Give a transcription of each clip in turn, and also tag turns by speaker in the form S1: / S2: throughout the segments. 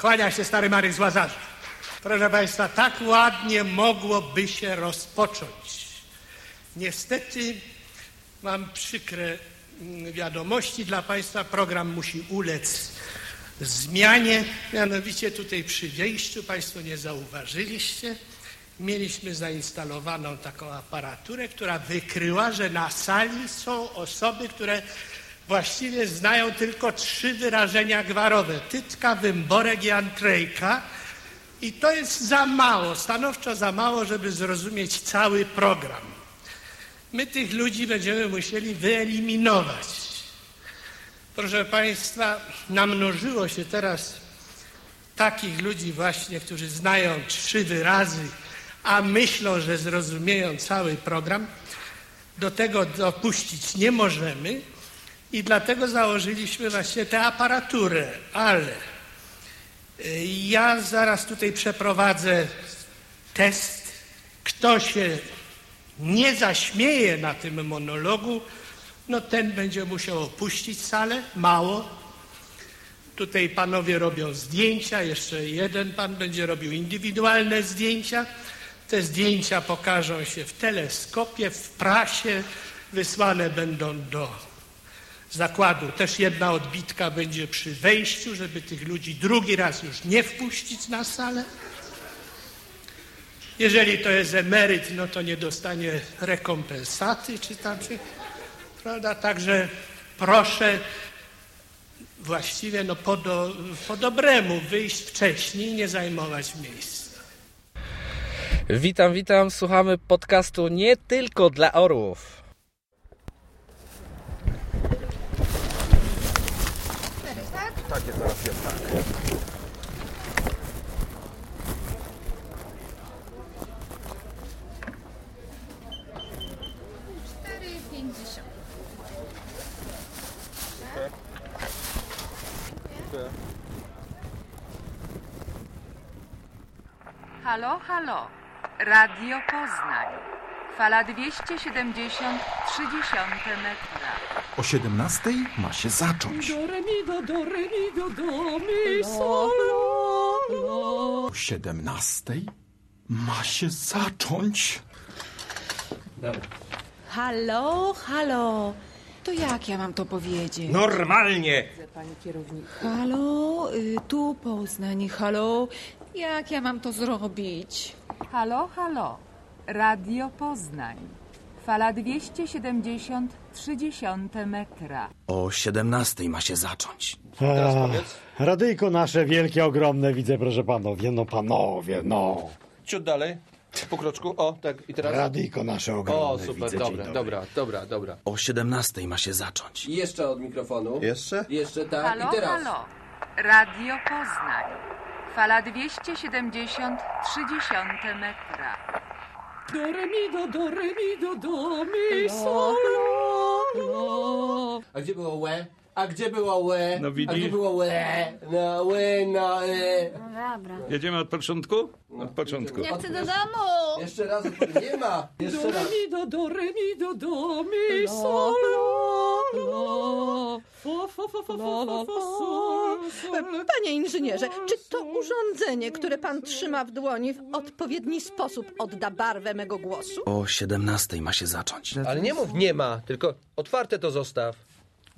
S1: Kłania się stary Marek z Łazarza. Proszę Państwa, tak ładnie mogłoby się rozpocząć. Niestety mam przykre mm, wiadomości dla Państwa. Program musi ulec zmianie. Mianowicie tutaj przy wejściu Państwo nie zauważyliście. Mieliśmy zainstalowaną taką aparaturę, która wykryła, że na sali są osoby, które właściwie znają tylko trzy wyrażenia gwarowe. Tytka, wymborek i antrejka. I to jest za mało, stanowczo za mało, żeby zrozumieć cały program. My tych ludzi będziemy musieli wyeliminować. Proszę Państwa, namnożyło się teraz takich ludzi właśnie, którzy znają trzy wyrazy, a myślą, że zrozumieją cały program. Do tego dopuścić nie możemy i dlatego założyliśmy właśnie tę aparaturę, ale y, ja zaraz tutaj przeprowadzę test. Kto się nie zaśmieje na tym monologu, no ten będzie musiał opuścić salę. Mało. Tutaj panowie robią zdjęcia, jeszcze jeden pan będzie robił indywidualne zdjęcia. Te zdjęcia pokażą się w teleskopie, w prasie, wysłane będą do zakładu. Też jedna odbitka będzie przy wejściu, żeby tych ludzi drugi raz już nie wpuścić na salę. Jeżeli to jest emeryt, no to nie dostanie rekompensaty czy tam, czy, prawda? Także proszę właściwie no po, do, po dobremu wyjść wcześniej nie zajmować miejsca.
S2: Witam, witam. Słuchamy podcastu nie tylko dla orłów.
S3: Takie zaraz jest tak.
S4: Halo, halo. Radio Poznań. Fala 270, 30 metra.
S3: O 17 ma się zacząć.
S5: Do, re, mi, do, do, re, mi, do, do, mi, sol, la, la.
S3: O 17 ma się zacząć.
S6: Halo, halo. To jak ja mam to powiedzieć?
S7: Normalnie!
S5: Panie kierownik.
S6: Halo, y, tu Poznań, halo. Jak ja mam to zrobić?
S4: Halo, halo. Radio Poznań. Fala 270, 30 metra.
S7: O 17 ma się zacząć.
S8: A, radyjko nasze wielkie, ogromne, widzę, proszę panowie, no panowie, no.
S9: Ciut dalej. Po kroczku. O, tak. I teraz.
S8: Radyjko nasze ogromne,
S9: O, super.
S8: widzę, dzień
S9: Dobra,
S8: dobry.
S9: dobra, dobra, dobra.
S7: O 17 ma się zacząć.
S9: I jeszcze od mikrofonu.
S3: Jeszcze?
S9: Jeszcze tak.
S4: Halo,
S9: I teraz.
S4: halo. Radio Poznań. Fala 270, 30 metra.
S5: Do, re, mi, do, do, re, mi, do, do, mi, sol, la, la.
S9: A gdzie było łe? A gdzie było łe?
S10: No
S9: A
S10: widzisz?
S9: gdzie było łe? No łe, no e.
S10: Jedziemy od początku? Od początku.
S11: Ja chcę do domu!
S9: Jeszcze raz. Nie ma.
S5: Do,
S9: Jeszcze
S5: re,
S9: raz.
S5: mi, do, do, re, mi, do, do, mi, sol, la,
S12: Panie inżynierze, czy to urządzenie, które pan trzyma w dłoni, w odpowiedni sposób odda barwę mego głosu?
S7: O 17 ma się zacząć.
S9: Ale nie mów nie ma, tylko otwarte to zostaw.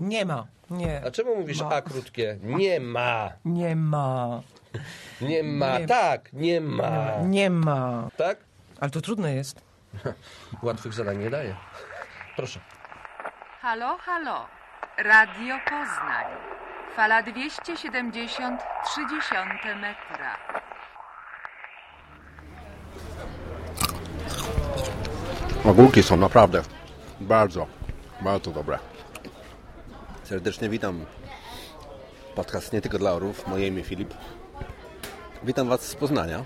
S13: Nie ma, nie,
S9: A czemu mówisz
S13: Ma.
S9: A krótkie? Nie ma.
S13: nie ma,
S9: Nie ma.
S13: Nie.
S9: Tak, nie ma.
S13: nie ma.
S9: Tak?
S13: Ale to trudne jest.
S9: Łatwych zadań nie daje. Proszę.
S4: Halo, halo. Radio Poznań. Fala 270, 30 metra.
S14: Ogórki są naprawdę bardzo, bardzo dobre. Serdecznie witam. Podcast nie tylko dla orów. Moje imię Filip. Witam Was z Poznania.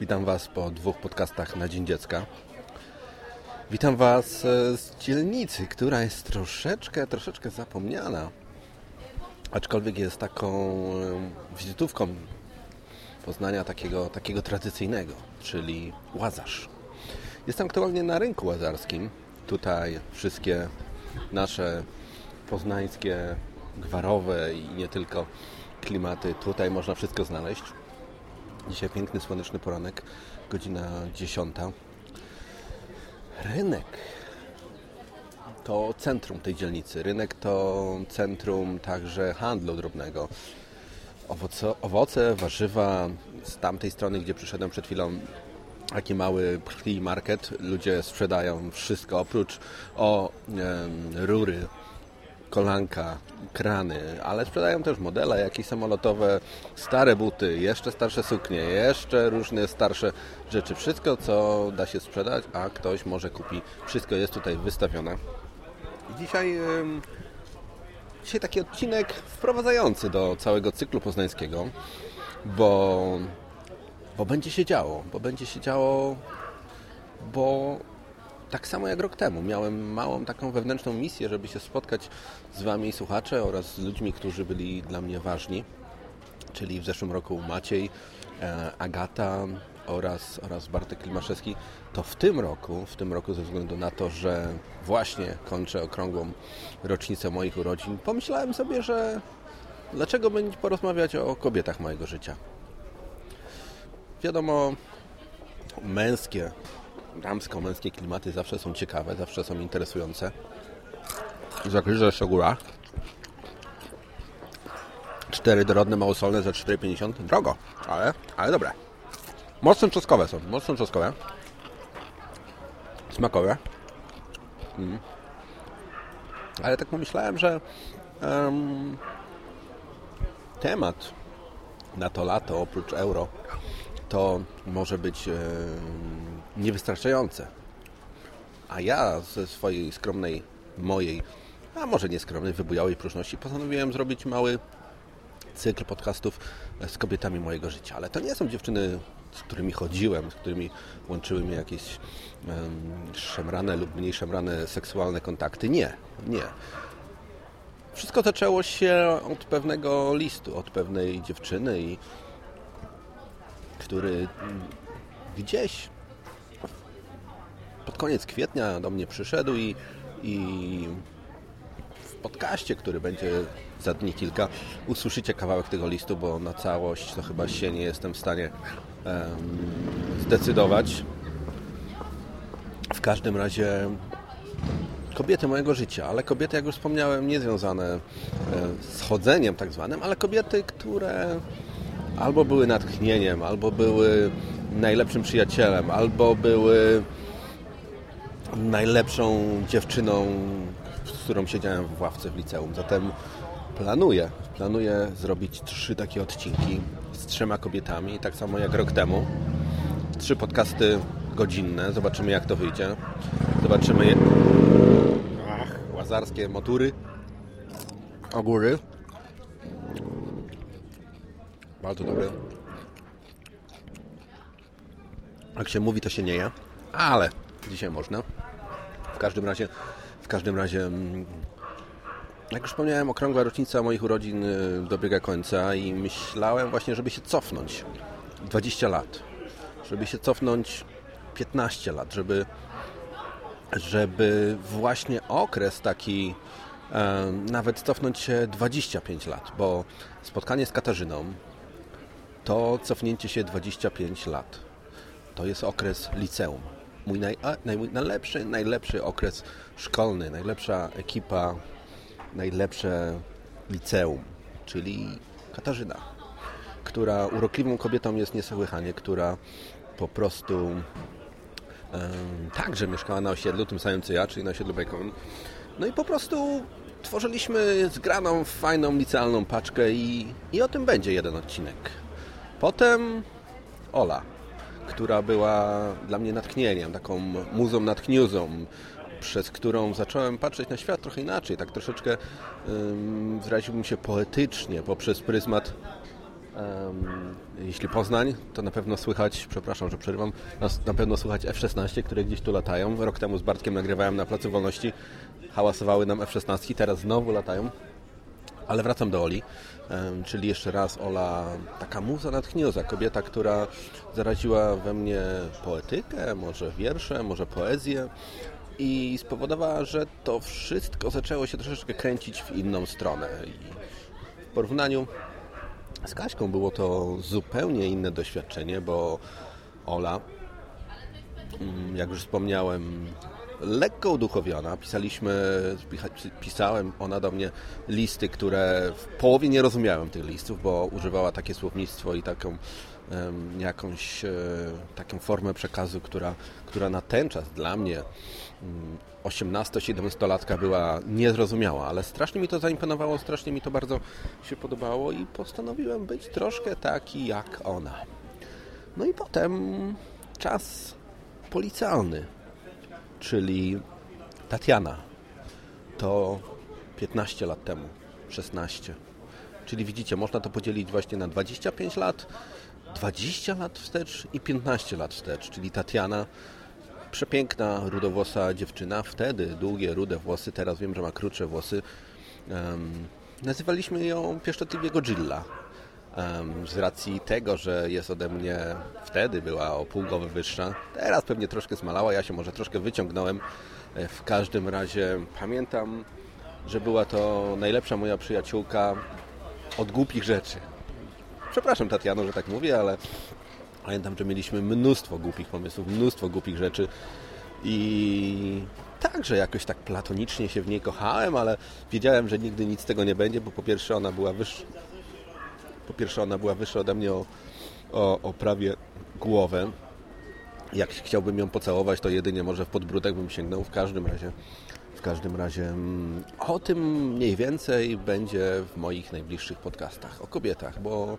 S14: Witam Was po dwóch podcastach na Dzień Dziecka. Witam Was e, z dzielnicy, która jest troszeczkę, troszeczkę zapomniana. Aczkolwiek jest taką e, wizytówką Poznania takiego, takiego tradycyjnego, czyli Łazarz. Jestem aktualnie na rynku łazarskim. Tutaj wszystkie nasze poznańskie, gwarowe i nie tylko klimaty. Tutaj można wszystko znaleźć. Dzisiaj piękny, słoneczny poranek, godzina 10. Rynek to centrum tej dzielnicy. Rynek to centrum także handlu drobnego. Owoce, owoce, warzywa z tamtej strony, gdzie przyszedłem przed chwilą, taki mały flea market. Ludzie sprzedają wszystko oprócz o e, rury, kolanka, krany, ale sprzedają też modele, jakieś samolotowe, stare buty, jeszcze starsze suknie, jeszcze różne starsze rzeczy. Wszystko, co da się sprzedać, a ktoś może kupi. Wszystko jest tutaj wystawione. Dzisiaj, dzisiaj taki odcinek wprowadzający do całego cyklu poznańskiego, bo, bo będzie się działo, bo będzie się działo, bo tak samo jak rok temu. Miałem małą taką wewnętrzną misję, żeby się spotkać z Wami słuchacze oraz z ludźmi, którzy byli dla mnie ważni, czyli w zeszłym roku Maciej, e, Agata oraz, oraz Bartek Klimaszewski, to w tym roku, w tym roku ze względu na to, że właśnie kończę okrągłą rocznicę moich urodzin, pomyślałem sobie, że dlaczego będzie porozmawiać o kobietach mojego życia. Wiadomo, męskie damsko-męskie klimaty zawsze są ciekawe, zawsze są interesujące. Zakryże Szogura. Cztery dorodne małosolne za 4,50. Drogo, ale, ale dobre. Mocno czosnkowe są, mocno czosnkowe. Smakowe. Mm. Ale tak pomyślałem, że um, temat na to lato, oprócz euro, to może być um, niewystarczające. A ja ze swojej skromnej, mojej, a może nieskromnej, wybujałej próżności postanowiłem zrobić mały cykl podcastów z kobietami mojego życia. Ale to nie są dziewczyny, z którymi chodziłem, z którymi łączyły mnie jakieś um, szemrane lub mniej szemrane seksualne kontakty. Nie, nie. Wszystko zaczęło się od pewnego listu, od pewnej dziewczyny, i, który gdzieś pod koniec kwietnia do mnie przyszedł i, i w podcaście, który będzie za dni kilka, usłyszycie kawałek tego listu, bo na całość to chyba się nie jestem w stanie um, zdecydować. W każdym razie kobiety mojego życia, ale kobiety, jak już wspomniałem, nie związane z chodzeniem tak zwanym, ale kobiety, które albo były natchnieniem, albo były najlepszym przyjacielem, albo były najlepszą dziewczyną, z którą siedziałem w ławce w liceum. Zatem planuję, planuję zrobić trzy takie odcinki z trzema kobietami, tak samo jak rok temu. Trzy podcasty godzinne. Zobaczymy jak to wyjdzie. Zobaczymy je... Ach, łazarskie motury. Ogóry. Bardzo dobre. Jak się mówi, to się nie je. Ale dzisiaj można. W każdym razie, w każdym razie, jak już wspomniałem, okrągła rocznica moich urodzin dobiega końca i myślałem właśnie, żeby się cofnąć 20 lat, żeby się cofnąć 15 lat, żeby, żeby właśnie okres taki nawet cofnąć się 25 lat, bo spotkanie z Katarzyną to cofnięcie się 25 lat. To jest okres liceum mój naj, naj, najlepszy, najlepszy okres szkolny, najlepsza ekipa, najlepsze liceum, czyli Katarzyna, która urokliwą kobietą jest niesłychanie, która po prostu także mieszkała na osiedlu, tym samym co ja, czyli na osiedlu Bacon. No i po prostu tworzyliśmy zgraną, fajną, licealną paczkę i, i o tym będzie jeden odcinek. Potem Ola, która była dla mnie natchnieniem, taką muzą natchniuzą, przez którą zacząłem patrzeć na świat trochę inaczej, tak troszeczkę um, wyraziłbym się poetycznie poprzez pryzmat um, jeśli Poznań, to na pewno słychać, przepraszam, że przerywam, na, pewno słychać F-16, które gdzieś tu latają. Rok temu z Bartkiem nagrywałem na Placu Wolności, hałasowały nam F-16, teraz znowu latają. Ale wracam do Oli, czyli jeszcze raz Ola, taka muza natchniuza, kobieta, która zaraziła we mnie poetykę, może wiersze, może poezję i spowodowała, że to wszystko zaczęło się troszeczkę kręcić w inną stronę. I w porównaniu Z Kaśką było to zupełnie inne doświadczenie, bo Ola, mm, jak już wspomniałem, lekko uduchowiona. Pisaliśmy, pisałem ona do mnie listy, które w połowie nie rozumiałem tych listów, bo używała takie słownictwo i taką jakąś e, taką formę przekazu, która, która na ten czas dla mnie um, 18-17-latka była niezrozumiała, ale strasznie mi to zaimponowało, strasznie mi to bardzo się podobało i postanowiłem być troszkę taki jak ona. No i potem czas policjalny, czyli Tatiana. To 15 lat temu, 16. Czyli widzicie, można to podzielić właśnie na 25 lat, 20 lat wstecz i 15 lat wstecz, czyli Tatiana przepiękna, rudowłosa dziewczyna. Wtedy długie, rude włosy, teraz wiem, że ma krótsze włosy. Um, nazywaliśmy ją pieszczotliwie Godzilla. Z racji tego, że jest ode mnie wtedy była o pół głowy wyższa. Teraz pewnie troszkę zmalała, ja się może troszkę wyciągnąłem. E, w każdym razie pamiętam, że była to najlepsza moja przyjaciółka od głupich rzeczy. Przepraszam Tatiano, że tak mówię, ale Pamiętam, że mieliśmy mnóstwo głupich pomysłów, mnóstwo głupich rzeczy i także jakoś tak platonicznie się w niej kochałem, ale wiedziałem, że nigdy nic z tego nie będzie, bo po pierwsze ona była wyższa, po pierwsze ona była wyższa ode mnie o, o, o prawie głowę. Jak chciałbym ją pocałować, to jedynie może w podbródek bym sięgnął. W każdym razie, w każdym razie mm, o tym mniej więcej będzie w moich najbliższych podcastach o kobietach, bo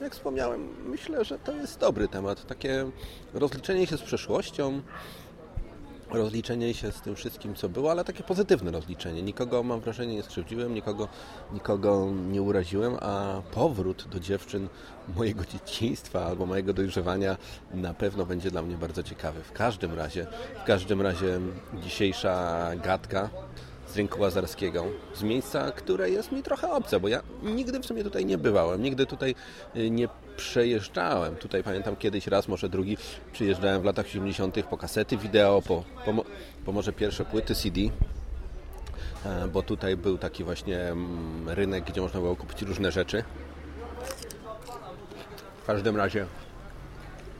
S14: jak wspomniałem, myślę, że to jest dobry temat. Takie rozliczenie się z przeszłością, rozliczenie się z tym wszystkim, co było, ale takie pozytywne rozliczenie. Nikogo, mam wrażenie, nie skrzywdziłem, nikogo, nikogo nie uraziłem, a powrót do dziewczyn mojego dzieciństwa albo mojego dojrzewania na pewno będzie dla mnie bardzo ciekawy. W każdym razie, w każdym razie dzisiejsza gadka z rynku łazarskiego, z miejsca, które jest mi trochę obce, bo ja nigdy w sumie tutaj nie bywałem, nigdy tutaj y, nie przejeżdżałem. Tutaj pamiętam kiedyś raz, może drugi, przyjeżdżałem w latach 70. po kasety wideo, po, po, po może pierwsze płyty CD, e, bo tutaj był taki właśnie mm, rynek, gdzie można było kupić różne rzeczy. W każdym razie,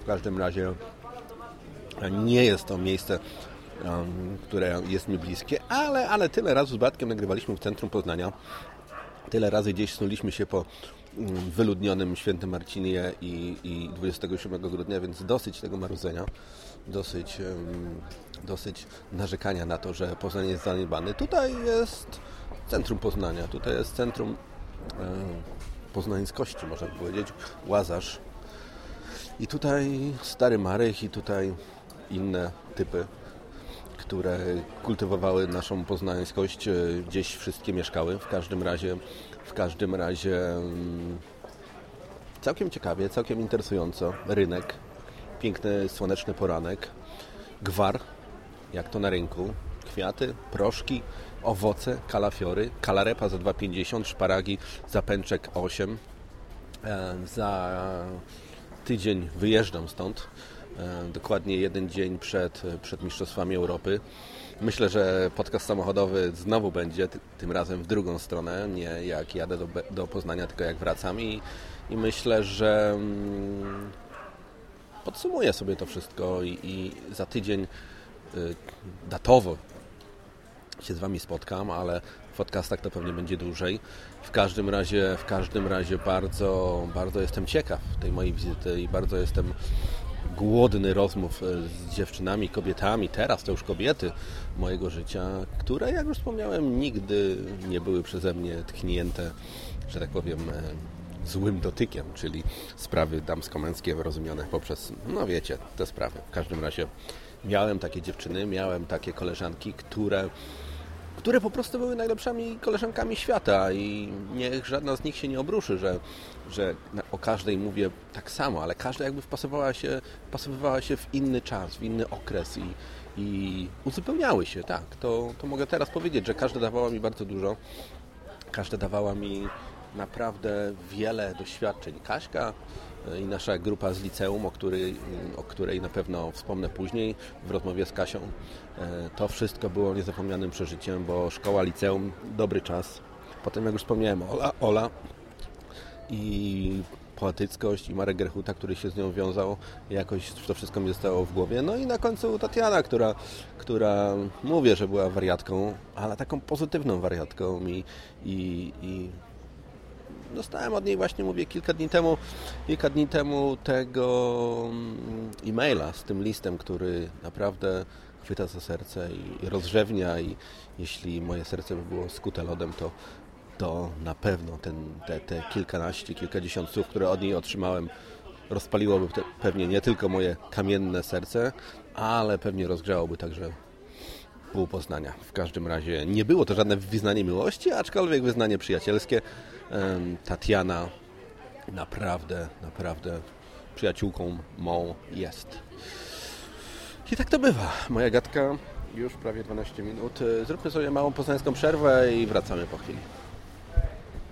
S14: w każdym razie nie jest to miejsce, które jest mi bliskie, ale, ale tyle razy z Batkiem nagrywaliśmy w centrum Poznania. Tyle razy gdzieś snuliśmy się po mm, wyludnionym Świętym Marcinie i, i 27 grudnia, więc dosyć tego marudzenia, dosyć, dosyć narzekania na to, że Poznań jest zaniedbany. Tutaj jest centrum Poznania, tutaj jest centrum poznańskości, można by powiedzieć, Łazarz. I tutaj Stary Marych i tutaj inne typy które kultywowały naszą poznańskość, e, gdzieś wszystkie mieszkały. W każdym razie, w każdym razie mm, całkiem ciekawie, całkiem interesująco. Rynek, piękny słoneczny poranek, gwar, jak to na rynku, kwiaty, proszki, owoce, kalafiory, kalarepa za 2,50, szparagi za pęczek 8. E, za tydzień wyjeżdżam stąd. E, dokładnie jeden dzień przed, przed Mistrzostwami Europy. Myślę, że podcast samochodowy znowu będzie, tym razem w drugą stronę, nie jak jadę do, do Poznania, tylko jak wracam i, i myślę, że mm, podsumuję sobie to wszystko i, i za tydzień y, datowo się z Wami spotkam, ale w podcastach to pewnie będzie dłużej. W każdym razie, w każdym razie bardzo, bardzo jestem ciekaw tej mojej wizyty i bardzo jestem głodny rozmów e, z dziewczynami, kobietami, teraz to już kobiety mojego życia, które, jak już wspomniałem, nigdy nie były przeze mnie tknięte, że tak powiem, e, złym dotykiem, czyli sprawy damsko-męskie rozumiane poprzez, no wiecie, te sprawy. W każdym razie miałem takie dziewczyny, miałem takie koleżanki, które które po prostu były najlepszymi koleżankami świata i niech żadna z nich się nie obruszy, że, że o każdej mówię tak samo, ale każda jakby wpasowała się, wpasowywała się w inny czas, w inny okres i, i uzupełniały się, tak. To, to mogę teraz powiedzieć, że każda dawała mi bardzo dużo, każda dawała mi naprawdę wiele doświadczeń. Kaśka i nasza grupa z liceum, o której, o której na pewno wspomnę później w rozmowie z Kasią. E, to wszystko było niezapomnianym przeżyciem, bo szkoła, liceum, dobry czas. Potem, jak już wspomniałem, Ola, Ola i poetyckość i Marek Grechuta, który się z nią wiązał, jakoś to wszystko mi zostało w głowie. No i na końcu Tatiana, która, która mówię, że była wariatką, ale taką pozytywną wariatką i, i, i dostałem od niej właśnie, mówię, kilka dni temu, kilka dni temu tego mm, e-maila z tym listem, który naprawdę chwyta za serce i rozrzewnia i jeśli moje serce by było skute lodem, to, to na pewno ten, te, te kilkanaście, kilkadziesiąt słów, które od niej otrzymałem, rozpaliłoby te, pewnie nie tylko moje kamienne serce, ale pewnie rozgrzałoby także pół Poznania. W każdym razie nie było to żadne wyznanie miłości, aczkolwiek wyznanie przyjacielskie. Tatiana naprawdę, naprawdę przyjaciółką mą jest. I tak to bywa. Moja gadka już prawie 12 minut. Zróbmy sobie małą poznańską przerwę i wracamy po chwili.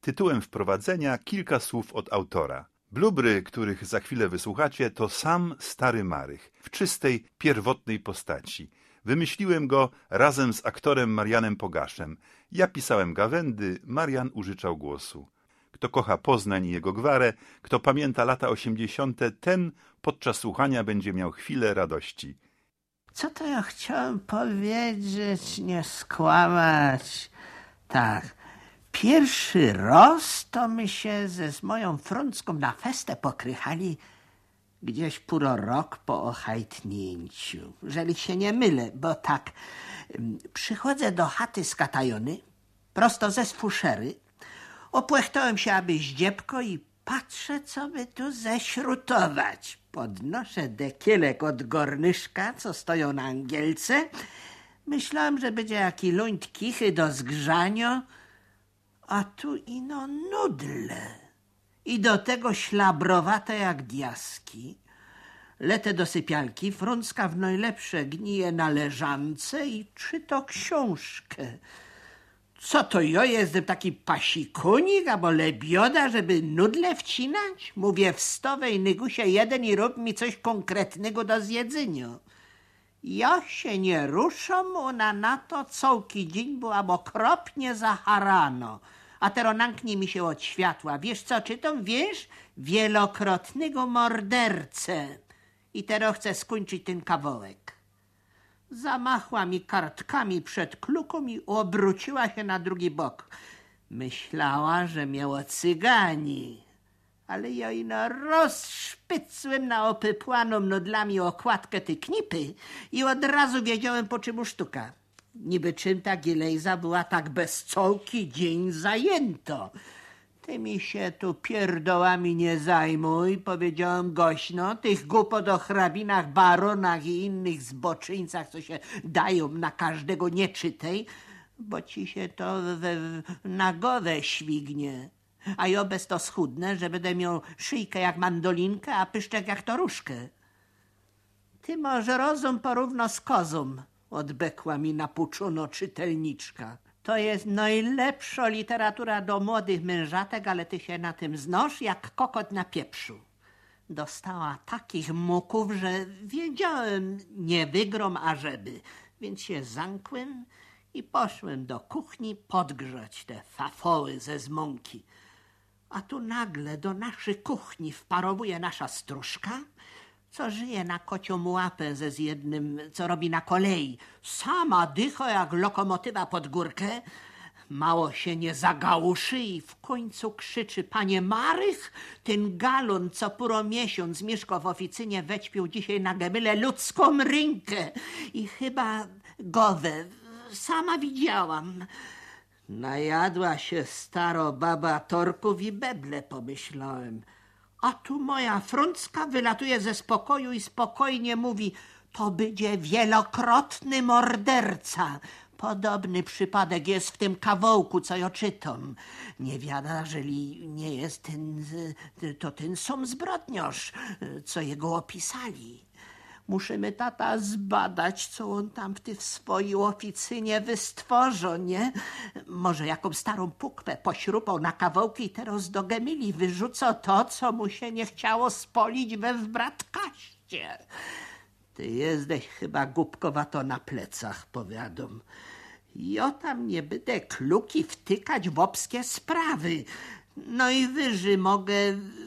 S15: tytułem wprowadzenia kilka słów od autora. Blubry, których za chwilę wysłuchacie, to sam stary Marych, w czystej, pierwotnej postaci. Wymyśliłem go razem z aktorem Marianem Pogaszem. Ja pisałem gawędy, Marian użyczał głosu. Kto kocha Poznań i jego gwarę, kto pamięta lata osiemdziesiąte, ten podczas słuchania będzie miał chwilę radości.
S16: Co to ja chciałem powiedzieć, nie skłamać? Tak, pierwszy roz to my się ze z moją frącką na festę pokrychali gdzieś puro rok po ochajtnięciu. Jeżeli się nie mylę, bo tak, przychodzę do chaty z katajony, prosto ze sfuszery, opłechtałem się, aby zdziebko i patrzę, co by tu ześrutować. Podnoszę dekielek od gornyszka, co stoją na angielce. Myślałem, że będzie jaki luńt kichy do zgrzania, a tu ino nudle. I do tego ślabrowate jak diaski. Letę do sypialki, frącka w najlepsze gnije na leżance i czyto książkę. Co to jo, jestem taki pasikunik albo lebioda, żeby nudle wcinać? Mówię w stowej nygusie jeden i rób mi coś konkretnego do zjedzenia. Ja się nie ruszam, ona na to cołki dzień była okropnie zaharano. A teraz nanknie mi się od światła. Wiesz co czytam? Wiesz? Wielokrotnego mordercę. I teraz chcę skończyć ten kawałek. Zamachła mi kartkami przed kluką i obróciła się na drugi bok. Myślała, że miała cygani. Ale ja ino rozszpycłem na opypłaną nodlami okładkę tej knipy i od razu wiedziałem, po czym sztuka. Niby czym ta Gilejza była tak bez cołki dzień zajęto. Ty mi się tu pierdołami nie zajmuj, powiedziałem gośno, tych głupot o hrabinach, baronach i innych zboczyńcach, co się dają na każdego nie czytaj, bo ci się to we, na głowę śwignie. A ja bez to schudnę, że będę miał szyjkę jak mandolinkę, a pyszczek jak toruszkę. Ty może rozum porówno z kozą, odbekła mi napuczono czytelniczka. To jest najlepsza literatura do młodych mężatek, ale ty się na tym znosz jak kokot na pieprzu. Dostała takich muków, że wiedziałem, nie wygrom ażeby, więc się zamkłem i poszłem do kuchni podgrzać te fafoły ze zmąki. A tu nagle do naszej kuchni wparowuje nasza stróżka, co żyje na kocią łapę ze z jednym, co robi na kolei. Sama dycha jak lokomotywa pod górkę. Mało się nie zagałuszy i w końcu krzyczy, panie Marych, ten galon, co puro miesiąc mieszka w oficynie, wećpił dzisiaj na gemyle ludzką rynkę i chyba gowę. Sama widziałam. Najadła się staro baba torków i beble, pomyślałem. A tu moja frącka wylatuje ze spokoju i spokojnie mówi, to będzie wielokrotny morderca. Podobny przypadek jest w tym kawołku, co ja czytam. Nie wiada, jeżeli nie jest ten, to ten sam zbrodniarz, co jego opisali. Musimy tata zbadać, co on tam w tej swojej oficynie wystworzył, nie? Może jaką starą pukwę pośrupał na kawałki i teraz do gemili wyrzuca to, co mu się nie chciało spolić we wbratkaście. Ty jesteś chyba głupkowato na plecach, powiadom. Ja tam nie będę kluki wtykać w obskie sprawy. No i wyży mogę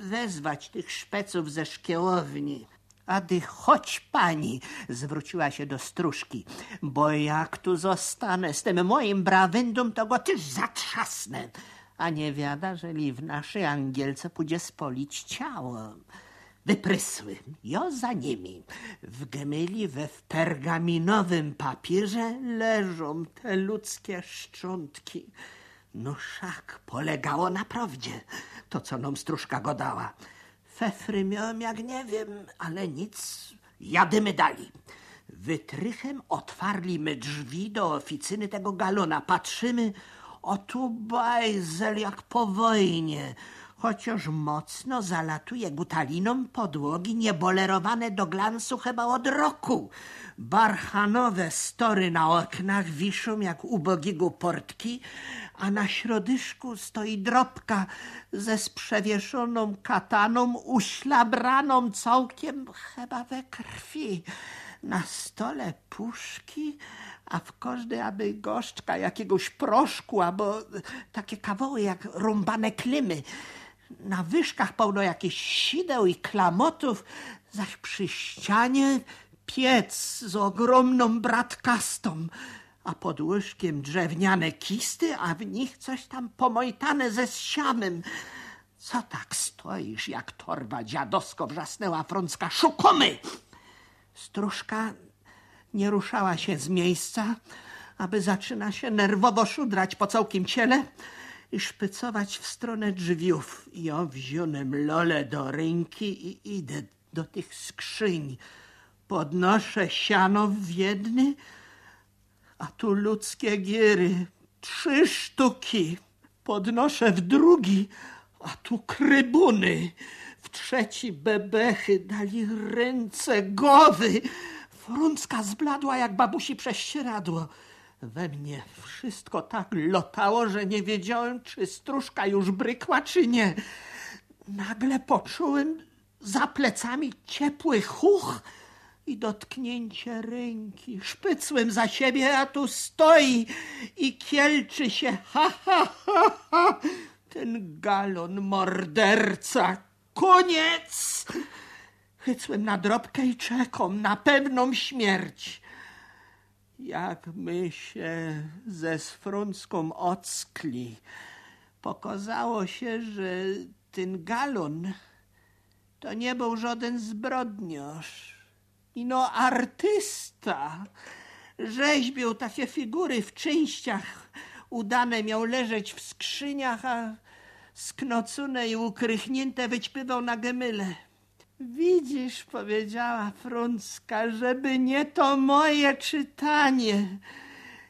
S16: wezwać tych szpeców ze szkiełowni. A ty chodź pani, zwróciła się do stróżki, bo jak tu zostanę z tym moim brawędum, to go też zatrzasnę. A nie wiada, jeżeli w naszej Angielce pójdzie spolić ciało. Wyprysły, jo za nimi. W gemyli we w pergaminowym papierze leżą te ludzkie szczątki. No szak, polegało na prawdzie, to co nam stróżka go dała. Fefry miałem jak nie wiem, ale nic, jadymy dali. Wytrychem otwarliśmy drzwi do oficyny tego galona. Patrzymy, o tu bajzel jak po wojnie. Chociaż mocno zalatuje gutaliną podłogi niebolerowane do glansu chyba od roku. Barchanowe story na oknach wiszą jak ubogiego portki, a na środyszku stoi drobka ze sprzewieszoną kataną, uślabraną całkiem chyba we krwi. Na stole puszki, a w każdej aby goszczka jakiegoś proszku, albo takie kawoły jak rąbane klimy. Na wyżkach pełno jakichś sideł i klamotów, zaś przy ścianie piec z ogromną bratkastą, a pod łyżkiem drewniane kisty, a w nich coś tam pomojtane ze siamem. Co tak stoisz, jak torba dziadowsko wrzasnęła Frącka. Szukamy! Stróżka nie ruszała się z miejsca, aby zaczyna się nerwowo szudrać po całkiem ciele szpycować w stronę drzwiów. Ja wziąłem lole do ręki i idę do tych skrzyń. Podnoszę siano w jedny, a tu ludzkie giery. Trzy sztuki. Podnoszę w drugi, a tu krybuny. W trzeci bebechy dali ręce, głowy. Frącka zbladła jak babusi prześcieradło. We mnie wszystko tak lotało, że nie wiedziałem, czy stróżka już brykła, czy nie. Nagle poczułem za plecami ciepły chuch i dotknięcie ręki. Szpycłem za siebie, a tu stoi i kielczy się. Ha, ha, ha, ha. Ten galon morderca. Koniec! Chycłem na drobkę i czekam na pewną śmierć. Jak my się ze Sfrącką ockli, pokazało się, że ten galon to nie był żaden zbrodniarz, ino artysta. Rzeźbił takie figury w częściach, udane miał leżeć w skrzyniach, a sknocone i ukrychnięte wyćpywał na gemyle. Widzisz, powiedziała Frącka, żeby nie to moje czytanie.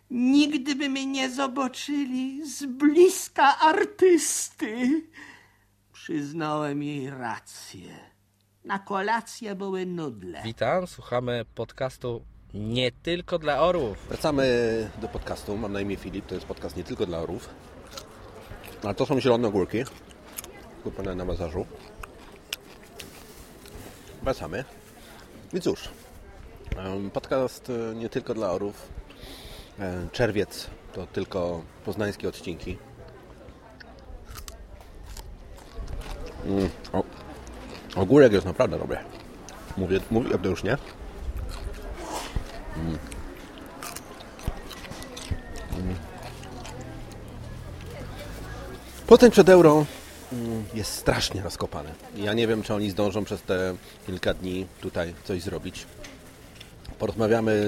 S16: Nigdy by mnie nie zobaczyli z bliska artysty. Przyznałem jej rację. Na kolację były nudle.
S2: Witam, słuchamy podcastu nie tylko dla orłów.
S14: Wracamy do podcastu. Mam na imię Filip. To jest podcast nie tylko dla orłów. Ale to są zielone ogórki kupione na bazarzu. Wracamy. I cóż, podcast e, nie tylko dla orów. E, czerwiec to tylko poznańskie odcinki. Mm, o, ogórek jest naprawdę dobry. Mówię, mówię to już nie. Mm. Mm. Potem przed euro jest strasznie rozkopany. Ja nie wiem, czy oni zdążą przez te kilka dni tutaj coś zrobić. Porozmawiamy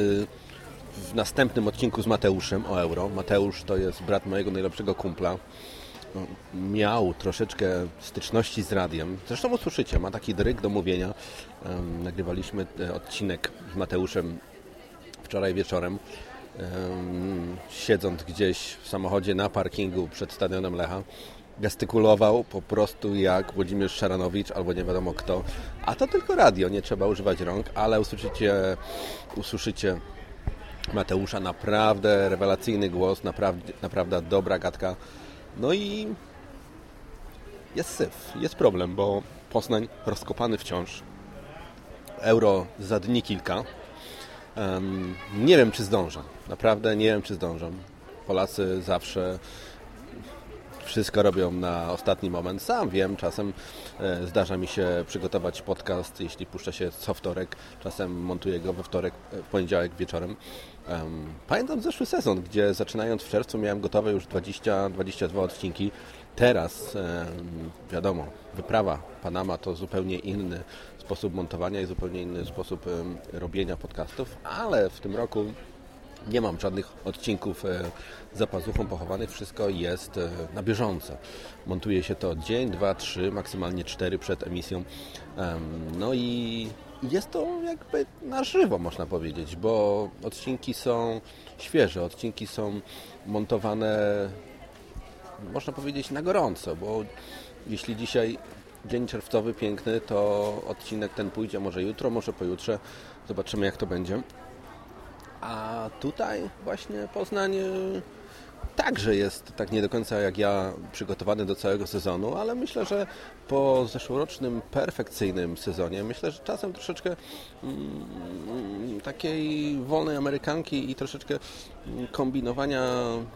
S14: w następnym odcinku z Mateuszem o euro. Mateusz to jest brat mojego najlepszego kumpla. Miał troszeczkę styczności z radiem. Zresztą usłyszycie, ma taki dryg do mówienia. Nagrywaliśmy odcinek z Mateuszem wczoraj wieczorem em, siedząc gdzieś w samochodzie na parkingu przed stadionem Lecha, gestykulował po prostu jak Włodzimierz Szaranowicz albo nie wiadomo kto. A to tylko radio, nie trzeba używać rąk, ale usłyszycie, usłyszycie Mateusza, naprawdę rewelacyjny głos, naprawdę, naprawdę dobra gadka. No i jest syf, jest problem, bo Poznań rozkopany wciąż. Euro za dni kilka. Em, nie wiem, czy zdążę. Naprawdę nie wiem, czy zdążę. Polacy zawsze wszystko robią na ostatni moment. Sam wiem, czasem e, zdarza mi się przygotować podcast, jeśli puszcza się co wtorek. Czasem montuję go we wtorek, e, w poniedziałek wieczorem. Em, Pamiętam zeszły sezon, gdzie zaczynając w czerwcu miałem gotowe już 20-22 odcinki. Teraz, wiadomo, wyprawa Panama to zupełnie inny sposób montowania i zupełnie inny sposób robienia podcastów, ale w tym roku nie mam żadnych odcinków e, za pazuchą pochowanych, wszystko jest e, na bieżąco. Montuje się to dzień, dwa, trzy, maksymalnie cztery przed emisją. Em, No i jest to jakby na żywo, można powiedzieć, bo odcinki są świeże, odcinki są montowane, można powiedzieć, na gorąco, bo jeśli dzisiaj dzień czerwcowy piękny, to odcinek ten pójdzie może jutro, może pojutrze. Zobaczymy, jak to będzie. A tutaj właśnie Poznań także jest tak nie do końca jak ja przygotowany do całego sezonu, ale myślę, że po zeszłorocznym perfekcyjnym sezonie, myślę, że czasem troszeczkę mm, takiej wolnej amerykanki i troszeczkę kombinowania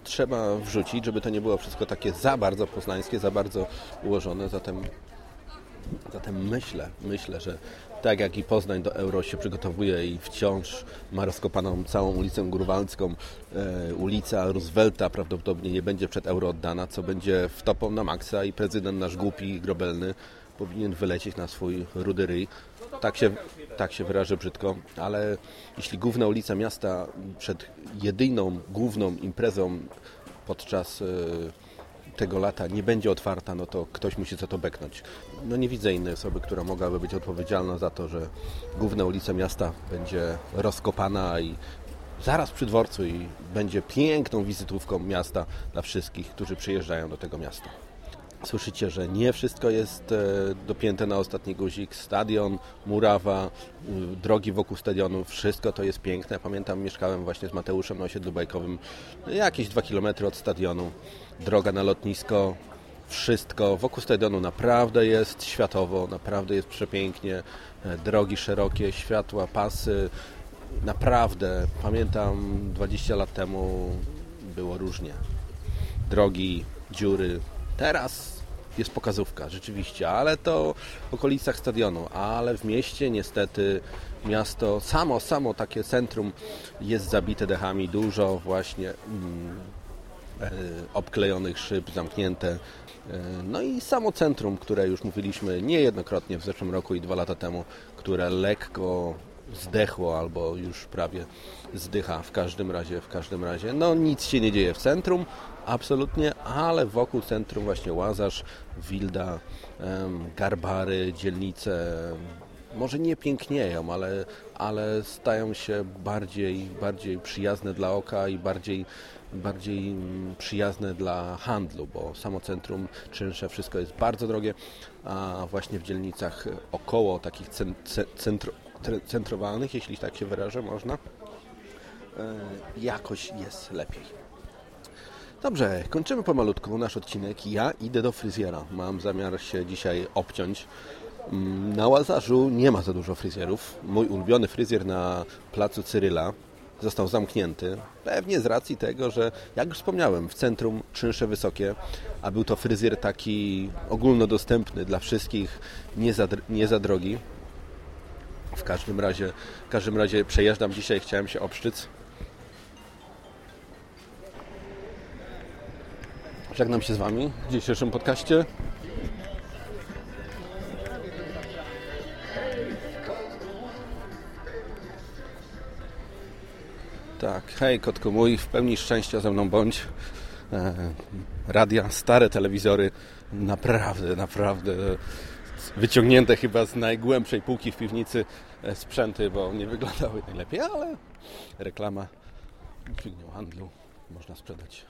S14: trzeba wrzucić, żeby to nie było wszystko takie za bardzo poznańskie, za bardzo ułożone. Zatem Zatem myślę, myślę, że tak jak i Poznań do Euro się przygotowuje i wciąż ma rozkopaną całą ulicę Grunwaldzką, e, ulica Roosevelta prawdopodobnie nie będzie przed Euro oddana, co będzie wtopą na maksa i prezydent nasz głupi i grobelny powinien wylecieć na swój rudy ryj. Tak się, tak się wyrażę brzydko, ale jeśli główna ulica miasta przed jedyną główną imprezą podczas e, tego lata nie będzie otwarta, no to ktoś musi za to beknąć. No nie widzę innej osoby, która mogłaby być odpowiedzialna za to, że główna ulica miasta będzie rozkopana i zaraz przy dworcu i będzie piękną wizytówką miasta dla wszystkich, którzy przyjeżdżają do tego miasta. Słyszycie, że nie wszystko jest e, dopięte na ostatni guzik. Stadion, murawa, y, drogi wokół stadionu, wszystko to jest piękne. Pamiętam, mieszkałem właśnie z Mateuszem na osiedlu bajkowym, jakieś dwa kilometry od stadionu. Droga na lotnisko, wszystko. Wokół stadionu naprawdę jest światowo, naprawdę jest przepięknie. E, Drogi szerokie, światła, pasy. Naprawdę, pamiętam 20 lat temu było różnie. Drogi, dziury. Teraz jest pokazówka, rzeczywiście, ale to w okolicach stadionu, ale w mieście niestety miasto, samo, samo takie centrum jest zabite dechami, dużo właśnie mm, e, obklejonych szyb, zamknięte. E, No i samo centrum, które już mówiliśmy niejednokrotnie w zeszłym roku i dwa lata temu, które lekko zdechło albo już prawie zdycha w każdym razie, w każdym razie. No nic się nie dzieje w centrum, absolutnie, ale wokół centrum właśnie Łazarz, Wilda, Garbary, dzielnice może nie pięknieją, ale, ale stają się bardziej, bardziej przyjazne dla oka i bardziej, bardziej mm, przyjazne dla handlu, bo samo centrum czynsze, wszystko jest bardzo drogie, a właśnie w dzielnicach około takich cen, ce- centro, tre- centrowalnych, jeśli tak się wyrażę, można, e, jakoś jest lepiej. Dobrze, kończymy pomalutku nasz odcinek. Ja idę do fryzjera. Mam zamiar się dzisiaj obciąć. Mm, Na Łazarzu nie ma za dużo fryzjerów. Mój ulubiony fryzjer na placu Cyryla został zamknięty. Pewnie z racji tego, że jak już wspomniałem, w centrum czynsze wysokie, a był to fryzjer taki ogólnodostępny dla wszystkich, nie za, nie za drogi. W każdym razie, w każdym razie przejeżdżam dzisiaj, chciałem się obszczyc. Żegnam się z Wami w dzisiejszym podcaście. Tak, hej kotku mój, w pełni szczęścia ze mną bądź. E, radia, stare telewizory, naprawdę, naprawdę wyciągnięte chyba z najgłębszej półki w piwnicy e, sprzęty, bo nie wyglądały najlepiej, ale reklama dźwignią handlu można sprzedać.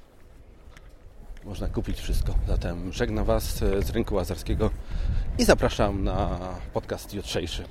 S14: Można kupić wszystko. Zatem żegnam Was z rynku łazarskiego i zapraszam na podcast jutrzejszy.